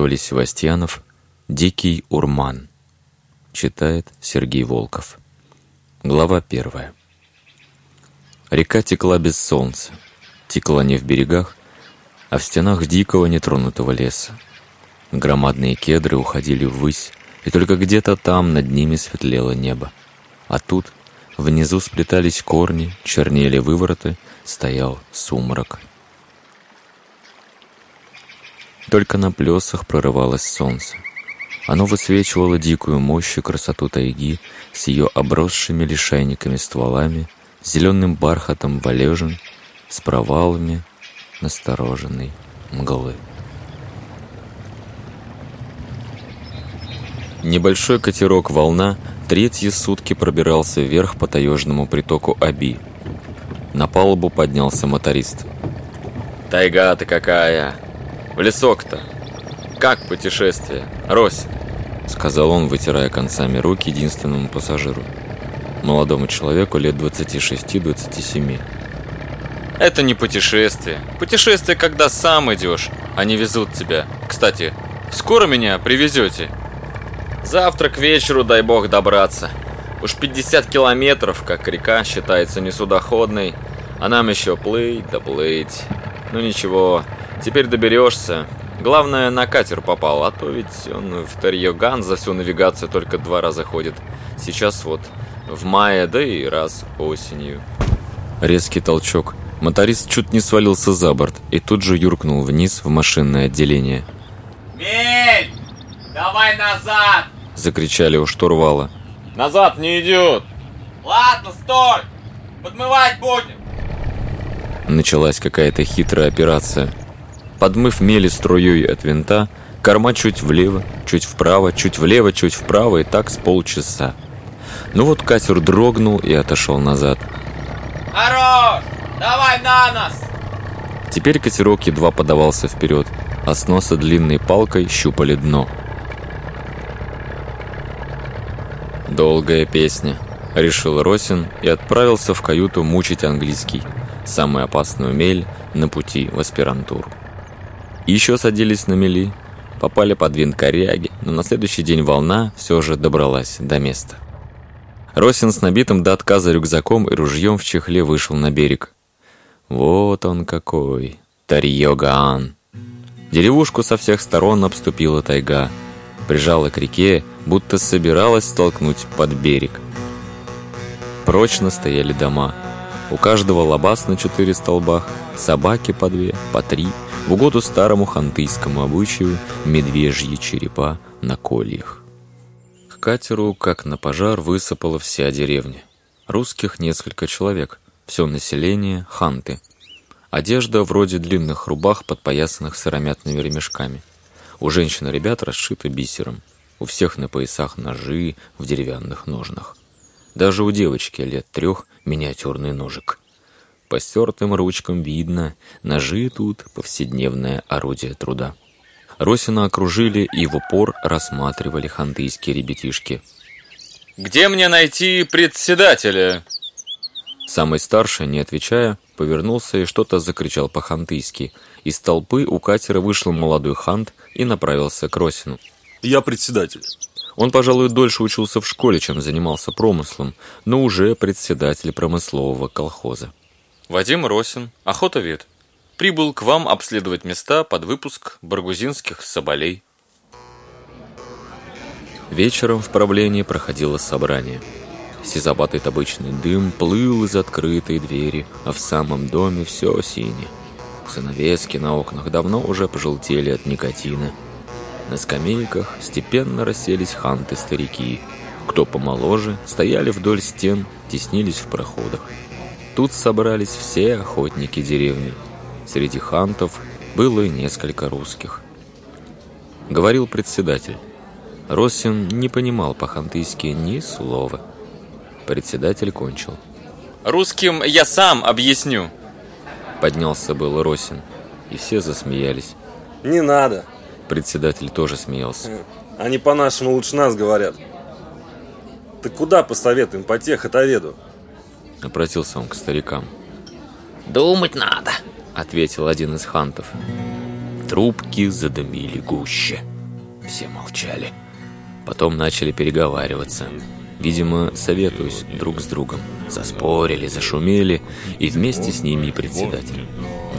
Анатолий Севастьянов «Дикий урман». Читает Сергей Волков. Глава первая. Река текла без солнца. Текла не в берегах, а в стенах дикого нетронутого леса. Громадные кедры уходили ввысь, и только где-то там над ними светлело небо. А тут внизу сплетались корни, чернели вывороты, стоял сумрак. Только на плесах прорывалось солнце. Оно высвечивало дикую мощь и красоту тайги с ее обросшими лишайниками стволами, зеленым бархатом валежин, с провалами настороженной мглы. Небольшой катерок «Волна» третьи сутки пробирался вверх по таежному притоку Аби. На палубу поднялся моторист. «Тайга ты какая! В лесок-то! Как путешествие, Рось?» Сказал он, вытирая концами руки единственному пассажиру. Молодому человеку лет 26-27. «Это не путешествие. Путешествие, когда сам идешь, а не везут тебя. Кстати, скоро меня привезете?» «Завтра к вечеру, дай бог, добраться. Уж 50 километров, как река считается несудоходной, а нам еще плыть да плыть. Ну ничего, теперь доберешься. Главное, на катер попал, а то ведь он в Тарьоган за всю навигацию только два раза ходит. Сейчас вот в мае, да и раз осенью. Резкий толчок. Моторист чуть не свалился за борт и тут же юркнул вниз в машинное отделение. «Мель! Давай назад!» Закричали у штурвала. «Назад не идет!» «Ладно, стой! Подмывать будем!» Началась какая-то хитрая операция. Подмыв мели струей от винта, корма чуть влево, чуть вправо, чуть влево, чуть вправо и так с полчаса. Ну вот катер дрогнул и отошел назад. «Хорош! Давай на нас!» Теперь катерок едва подавался вперед, а с носа длинной палкой щупали дно. «Долгая песня», — решил Росин и отправился в каюту мучить английский, самую опасную мель на пути в аспирантуру. Еще садились на мели, попали под винт коряги, но на следующий день волна все же добралась до места. Росин с набитым до отказа рюкзаком и ружьем в чехле вышел на берег. Вот он какой, Тарьогаан. Деревушку со всех сторон обступила тайга, прижала к реке, будто собиралась столкнуть под берег. Прочно стояли дома. У каждого лабаз на четыре столбах, собаки по две, по три, в угоду старому хантыйскому обычаю медвежьи черепа на кольях. К катеру, как на пожар, высыпала вся деревня. Русских несколько человек, все население – ханты. Одежда вроде длинных рубах, подпоясанных сыромятными ремешками. У женщин и ребят расшита бисером. У всех на поясах ножи в деревянных ножнах. Даже у девочки лет трех миниатюрный ножик. По стертым ручкам видно, ножи тут повседневное орудие труда. Росина окружили и в упор рассматривали хантыйские ребятишки. «Где мне найти председателя?» Самый старший, не отвечая, повернулся и что-то закричал по-хантыйски. Из толпы у катера вышел молодой хант и направился к Росину. «Я председатель». Он, пожалуй, дольше учился в школе, чем занимался промыслом, но уже председатель промыслового колхоза. Вадим Росин, охотовед. Прибыл к вам обследовать места под выпуск баргузинских соболей. Вечером в правлении проходило собрание. Сизобатый табычный дым плыл из открытой двери, а в самом доме все синее. Занавески на окнах давно уже пожелтели от никотина. На скамейках степенно расселись ханты-старики. Кто помоложе, стояли вдоль стен, теснились в проходах. Тут собрались все охотники деревни. Среди хантов было и несколько русских. Говорил председатель. Росин не понимал по-хантыйски ни слова. Председатель кончил. «Русским я сам объясню!» Поднялся был Росин, и все засмеялись. Не надо. Председатель тоже смеялся. Они по-нашему лучше нас говорят. Ты куда посоветуем по техотоведу? Обратился он к старикам. Думать надо. Ответил один из хантов. Трубки задымили гуще. Все молчали. Потом начали переговариваться. Видимо, советуясь друг с другом. Заспорили, зашумели, и вместе с ними и председатель.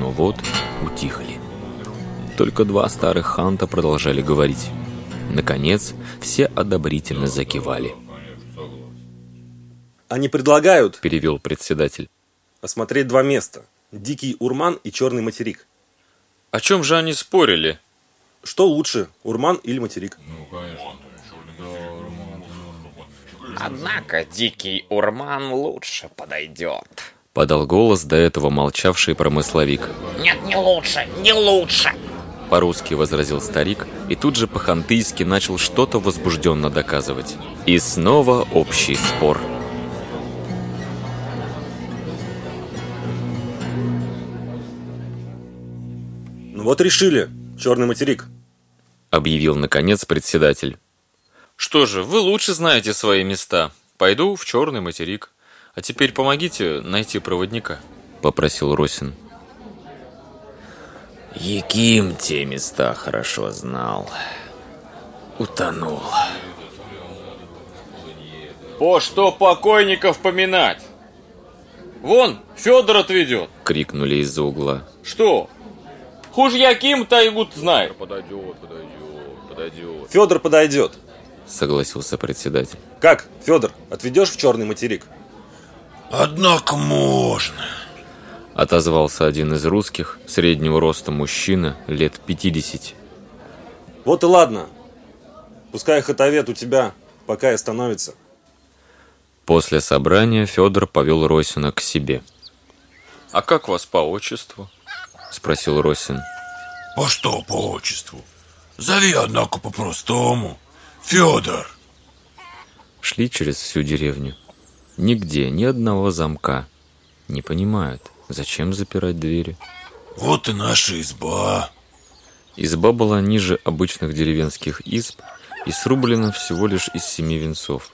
Но вот утихли. Только два старых ханта продолжали говорить. Наконец, все одобрительно закивали. Они предлагают, Перевел председатель. осмотреть два места. Дикий Урман и Черный материк. О чем же они спорили? Что лучше, Урман или материк? Однако дикий урман лучше подойдет. Подал голос до этого молчавший промысловик. Нет, не лучше, не лучше. По-русски возразил старик и тут же по-хантыйски начал что-то возбужденно доказывать. И снова общий спор. Вот решили. Черный материк. Объявил наконец председатель. Что же, вы лучше знаете свои места. Пойду в черный материк. А теперь помогите найти проводника. Попросил Росин. Яким те места хорошо знал. Утонул. По что покойников поминать? Вон, Федор отведет. Крикнули из-за угла. Что? Хуже Яким Тайгут знает. Подойдет, подойдет, подойдет. Федор подойдет. Согласился председатель. Как, Федор, отведешь в Черный материк? Однако можно. Отозвался один из русских, среднего роста мужчина, лет 50. Вот и ладно. Пускай хатовед у тебя пока и становится. После собрания Федор повел Росина к себе. А как вас по отчеству? Спросил Росин. По что по отчеству? Зови, однако, по-простому. Федор. Шли через всю деревню. Нигде ни одного замка. Не понимают, зачем запирать двери. Вот и наша изба. Изба была ниже обычных деревенских изб и срублена всего лишь из семи венцов.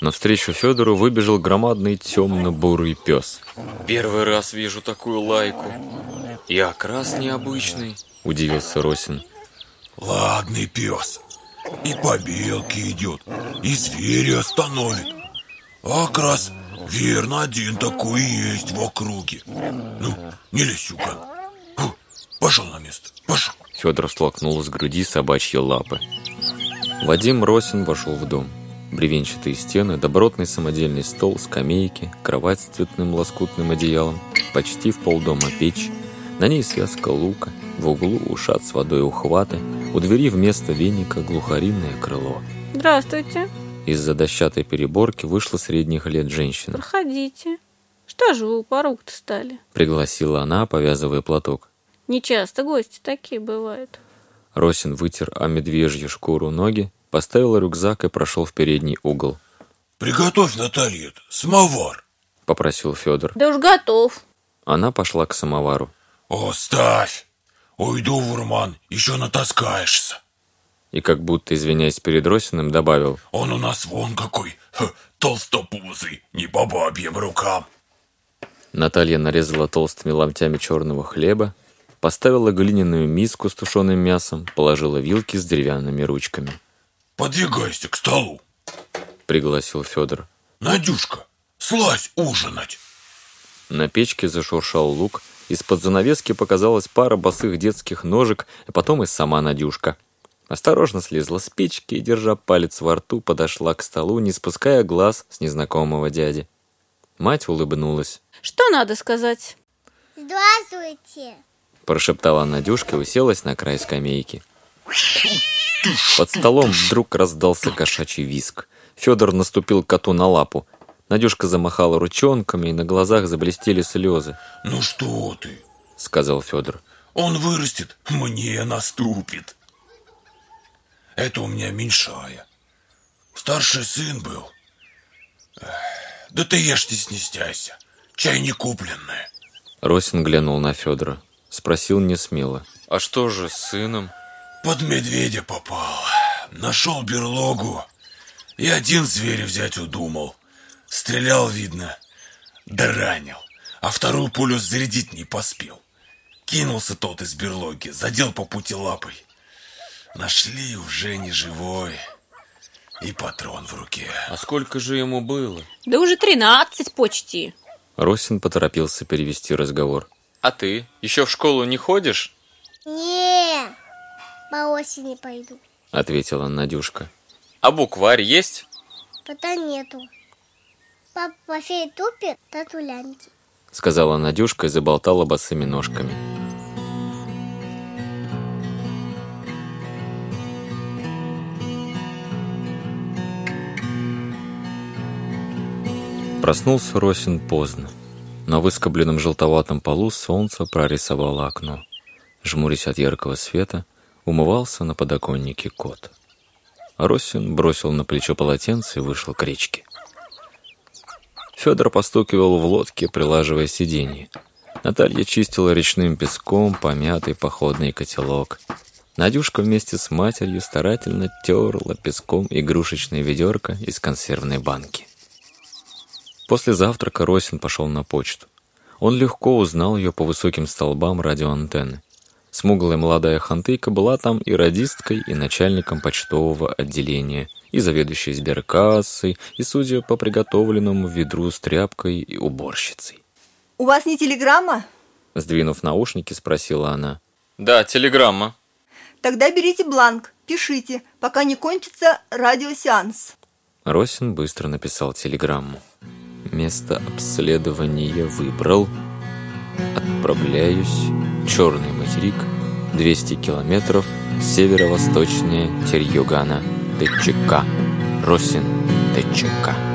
Навстречу Федору выбежал громадный темно-бурый пес. Первый раз вижу такую лайку. И окрас необычный. Удивился Росин. Ладный пес. И по белке идет, и звери остановит. А как раз верно один такой есть в округе. Ну, не лезь-ка. Пошел на место, пошел. Федор столкнул с груди собачьи лапы. Вадим Росин вошел в дом. Бревенчатые стены, добротный самодельный стол, скамейки, кровать с цветным лоскутным одеялом, почти в полдома печь, на ней связка лука, в углу ушат с водой ухваты, у двери вместо веника глухариное крыло. Здравствуйте. Из-за дощатой переборки вышла средних лет женщина. Проходите. Что же вы у порог-то стали? Пригласила она, повязывая платок. Не часто гости такие бывают. Росин вытер о медвежью шкуру ноги, поставил рюкзак и прошел в передний угол. Приготовь, Наталья, самовар. Попросил Федор. Да уж готов. Она пошла к самовару. Оставь. Уйду в урман, еще натаскаешься. И как будто извиняясь перед Росиным, добавил. Он у нас вон какой, ха, толстопузый, не по бабьим рукам. Наталья нарезала толстыми ломтями черного хлеба, поставила глиняную миску с тушеным мясом, положила вилки с деревянными ручками. Подвигайся к столу. Пригласил Федор. Надюшка, слазь ужинать. На печке зашуршал лук, из-под занавески показалась пара босых детских ножек, а потом и сама Надюшка. Осторожно слезла с печки и, держа палец во рту, подошла к столу, не спуская глаз с незнакомого дяди. Мать улыбнулась. Что надо сказать? Здравствуйте. Прошептала Надюшка и уселась на край скамейки. Под столом вдруг раздался кошачий виск. Федор наступил коту на лапу. Надюшка замахала ручонками, и на глазах заблестели слезы. Ну что ты? Сказал Федор. Он вырастет, мне наступит. Это у меня меньшая. Старший сын был. Да ты ешь не снестяйся. Чай не купленное. Росин глянул на Федора. Спросил не смело. А что же с сыном? Под медведя попал. Нашел берлогу. И один зверя взять удумал. Стрелял, видно, да ранил. А вторую пулю зарядить не поспел. Кинулся тот из берлоги, задел по пути лапой. Нашли уже не живой. И патрон в руке. А сколько же ему было? Да уже тринадцать почти. Росин поторопился перевести разговор. А ты? Еще в школу не ходишь? Не, по осени пойду. Ответила Надюшка. А букварь есть? Пока нету. Папа всей тупе татулянки. Сказала Надюшка и заболтала босыми ножками. Проснулся Росин поздно. На выскобленном желтоватом полу солнце прорисовало окно. Жмурясь от яркого света, умывался на подоконнике кот. Росин бросил на плечо полотенце и вышел к речке. Федор постукивал в лодке, прилаживая сиденье. Наталья чистила речным песком помятый походный котелок. Надюшка вместе с матерью старательно терла песком игрушечное ведерко из консервной банки. После завтрака Росин пошел на почту. Он легко узнал ее по высоким столбам радиоантенны. Смуглая молодая хантыйка была там и радисткой, и начальником почтового отделения, и заведующей сберкассой, и, судя по приготовленному ведру с тряпкой, и уборщицей. У вас не телеграмма? Сдвинув наушники, спросила она. Да, телеграмма. Тогда берите бланк, пишите, пока не кончится радиосеанс. Росин быстро написал телеграмму. Место обследования выбрал. Отправляюсь. Черный материк. 200 километров. Северо-восточнее Терьюгана. ТЧК. Росин. ТЧК.